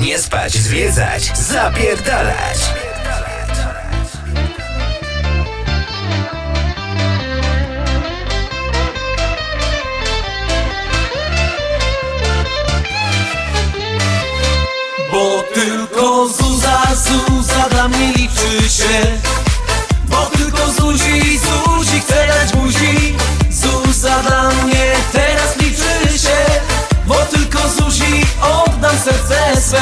Nie spać, zwiedzać, zapierdalać. Bo tylko Zuza, Zuza dla mnie liczy się Bo tylko Zuzi, Zuzi chce dać buzi Zuza dla mnie swe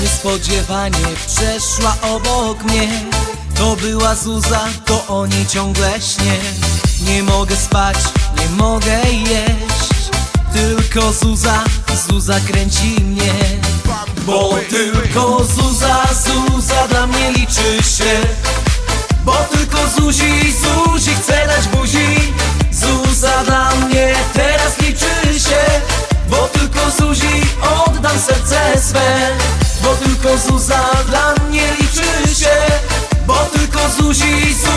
Niespodziewanie przeszła obok mnie. To była Zuza, to o niej ciągle śnie Nie mogę spać, nie mogę jeść Tylko Zuza, Zuza kręci mnie. Bo tylko Zuza, Zuza dla mnie liczy się. Bo tylko Zuzi, Zuzi chce dać buzi. Zuza dla mnie teraz liczy się. Bo tylko Zuzi oddam serce swe. Bo tylko Zuza dla mnie liczy się. Bo tylko Zuzi, Zuzi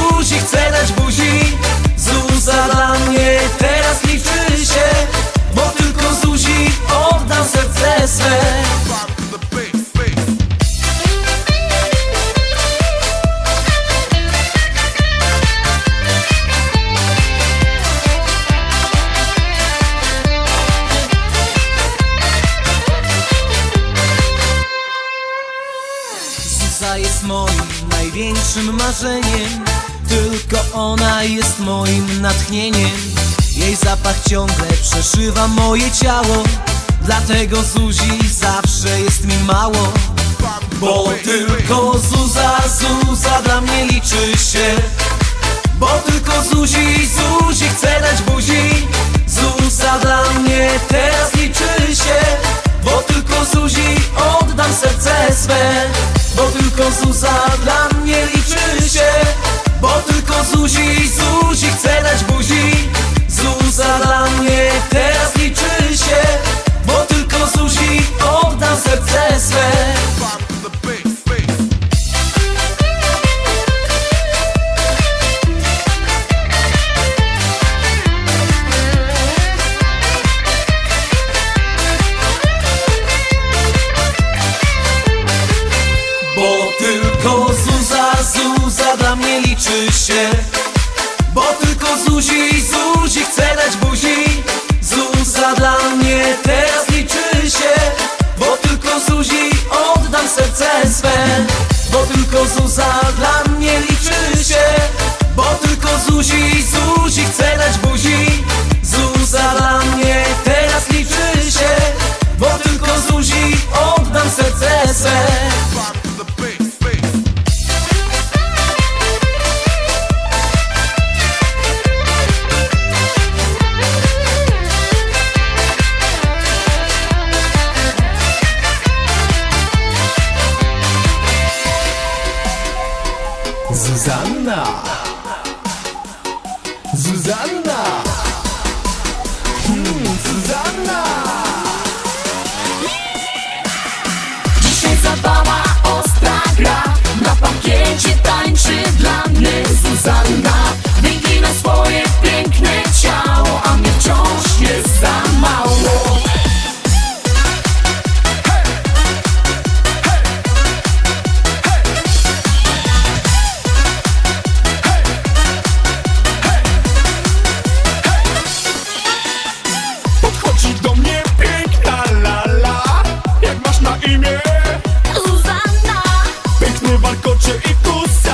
jest moim największym marzeniem. Tylko ona jest moim natchnieniem. Jej zapach ciągle przeszywa moje ciało Dlatego Zuzi zawsze jest mi mało Bo tylko Zuza, Zuza dla mnie liczy się. Bo tylko Zuzi, Zuzi chce dać buzi Zuza dla mnie teraz liczy się. Bo tylko Zuzi oddam serce swe Bo tylko Zuza dla mnie liczy się. Bo tylko Zuzi, Zuzi chce dać buzi Zuza dla mnie teraz liczy się Piękny warkocze i kusami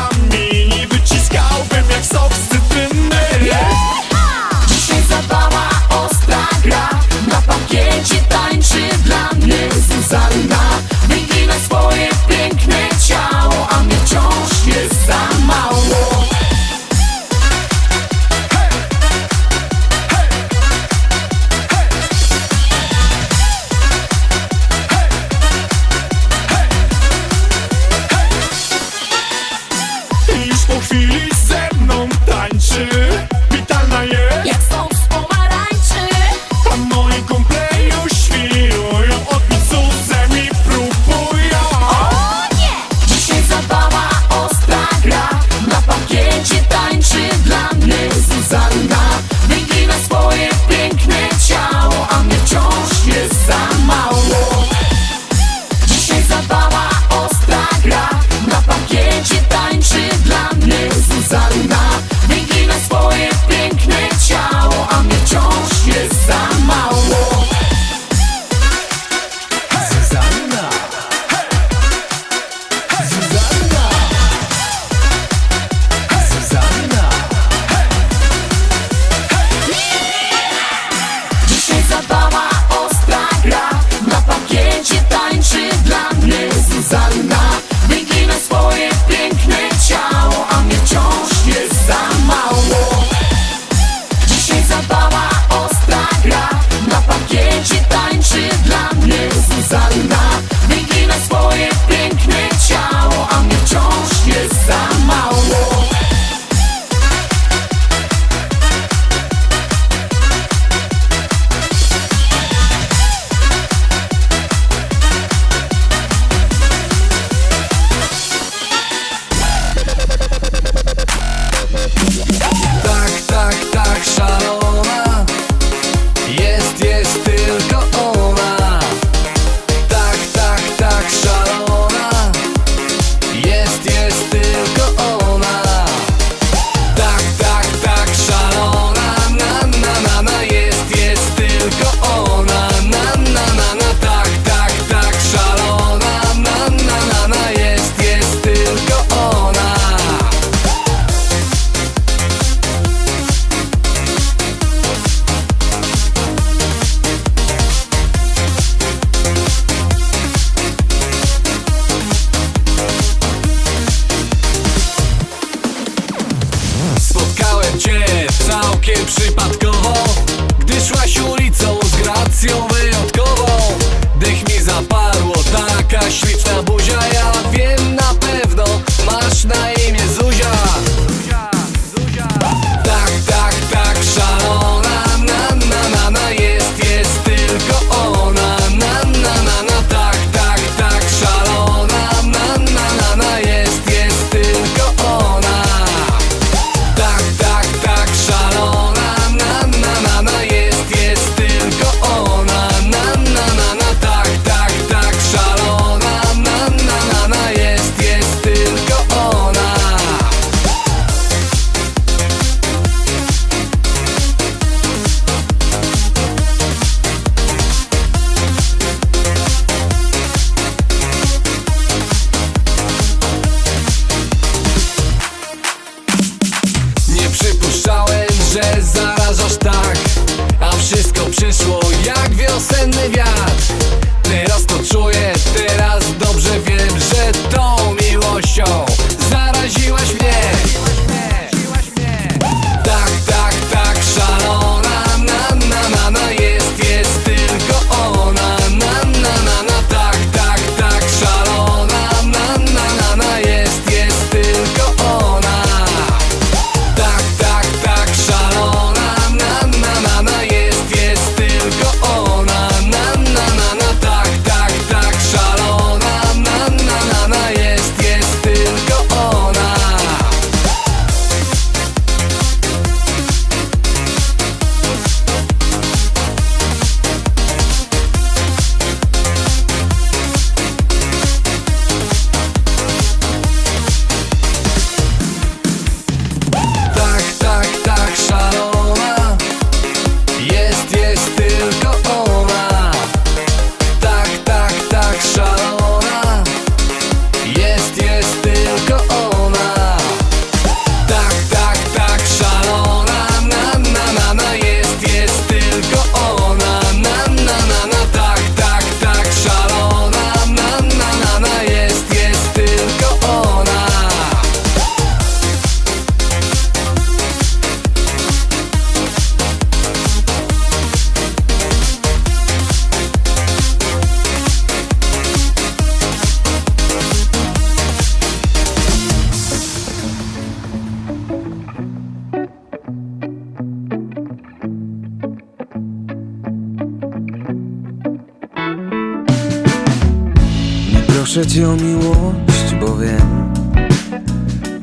Cię o miłość, bo wiem.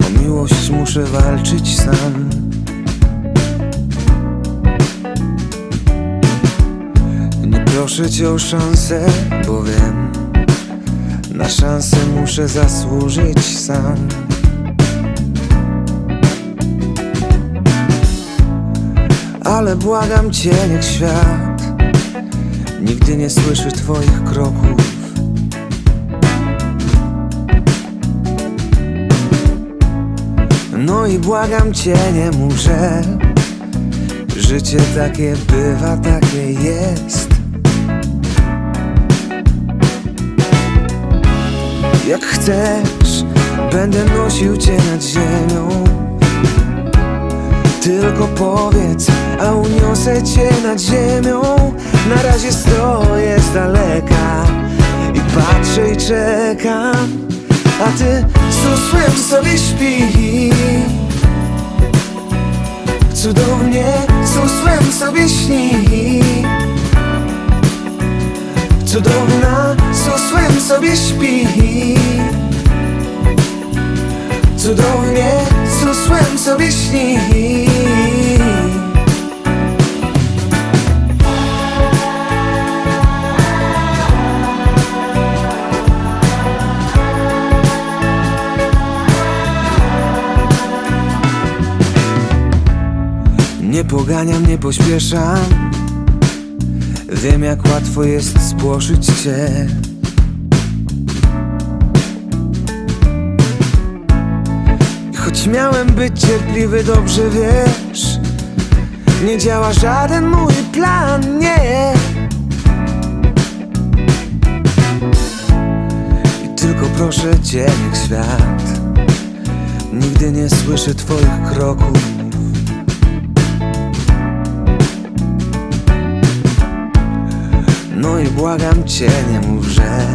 O miłość muszę walczyć sam. Nie proszę cię o szansę, bo wiem. Na szansę muszę zasłużyć sam. Ale błagam cię, niech świat Nigdy nie słyszy twoich kroków No i błagam cię, nie że Życie takie bywa, takie jest. Jak chcesz, będę nosił cię nad ziemią. Tylko powiedz, a uniosę cię nad ziemią. Na razie stoję z daleka I patrzę i czekam A ty z sobie śpisz Cudownie z sobie śni. Cudowna z sobie śpi. Cudownie z sobie śni Nie poganiam, nie pośpieszam. Wiem jak łatwo jest spłoszyć cię Choć miałem być cierpliwy, dobrze wiesz Nie działa żaden mój plan, nie. I tylko proszę cię, niech świat. Nigdy nie słyszy twoich kroków No i błagam cię, nie mów, że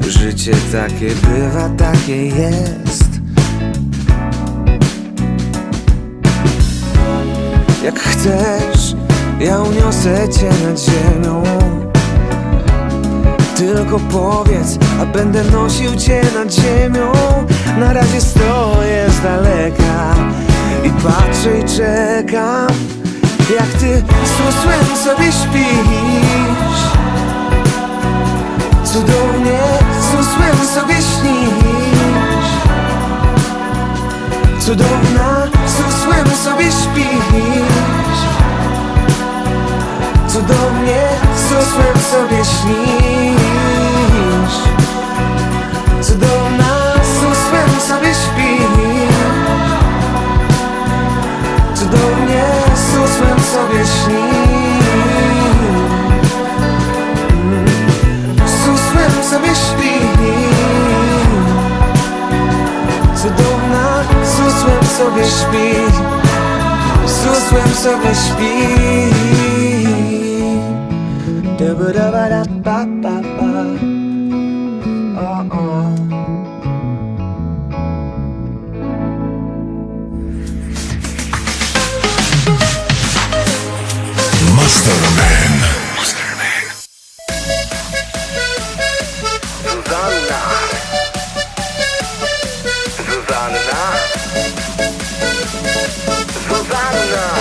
Życie takie bywa, takie jest. Jak chcesz, ja uniosę cię nad ziemią. Tylko powiedz, a będę nosił cię nad ziemią. Na razie stoję z daleka I patrzę i czekam Jak ty z usłem sobie śpisz. Cudownie z usłem sobie śnisz. Cudowna z usłem sobie śpisz. Cudownie z usłem sobie śnisz of his speed. Da ba da ba da ba ba ba. Uh uh. Masterman. Masterman. Susanna. Susanna. Susanna.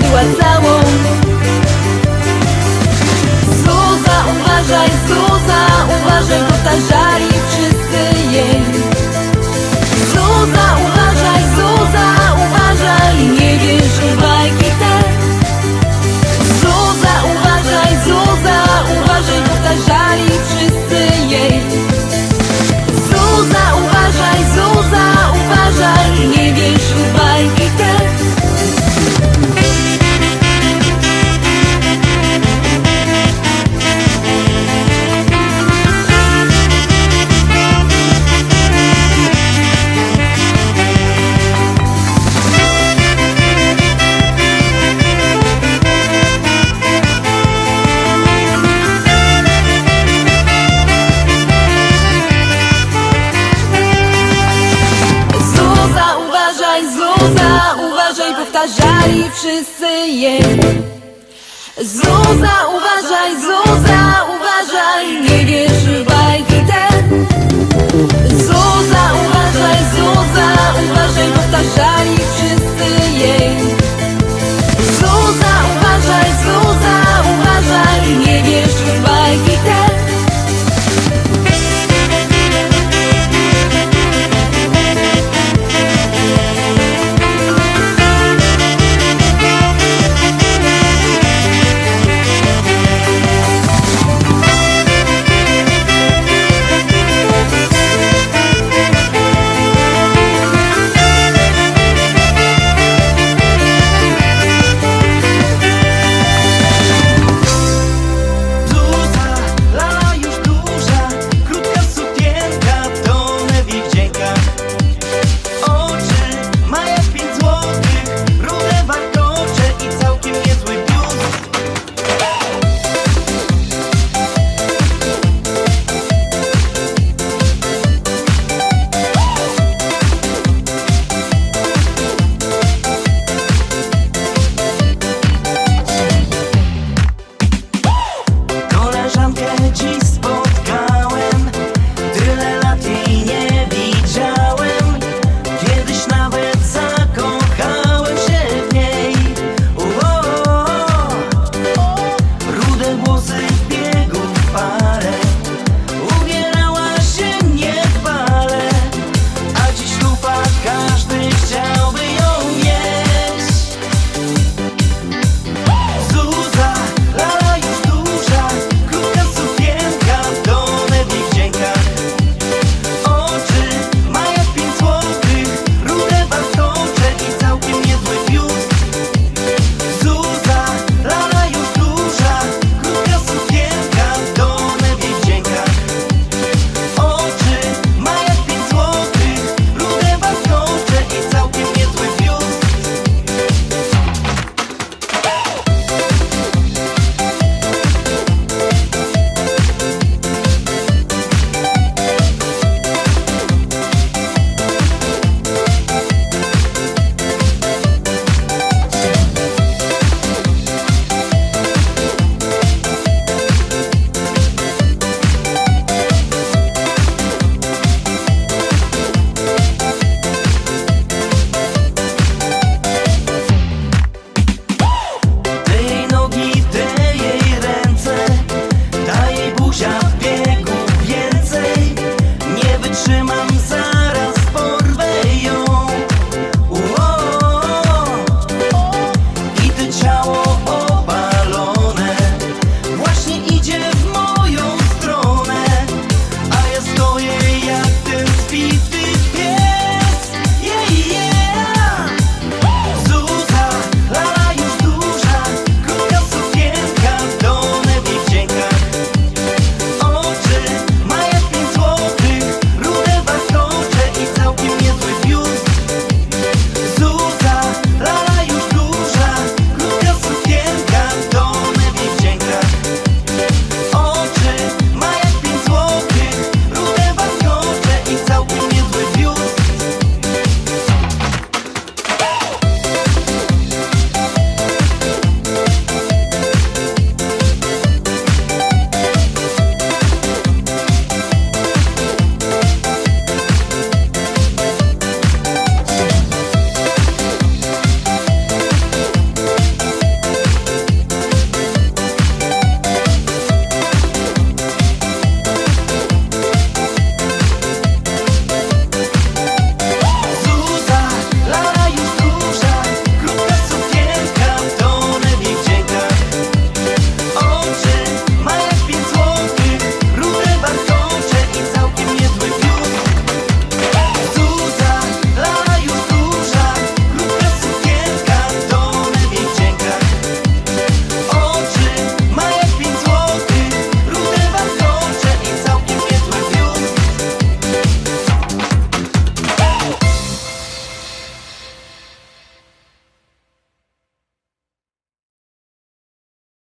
była całą. Zuza, uważaj, Zuza, uważaj, powtarzali wszyscy jej. Zuza, uważaj, Zuza, uważaj, nie wiesz w bajki te. Zuza, uważaj, Zuza, uważaj, powtarzali wszyscy jej.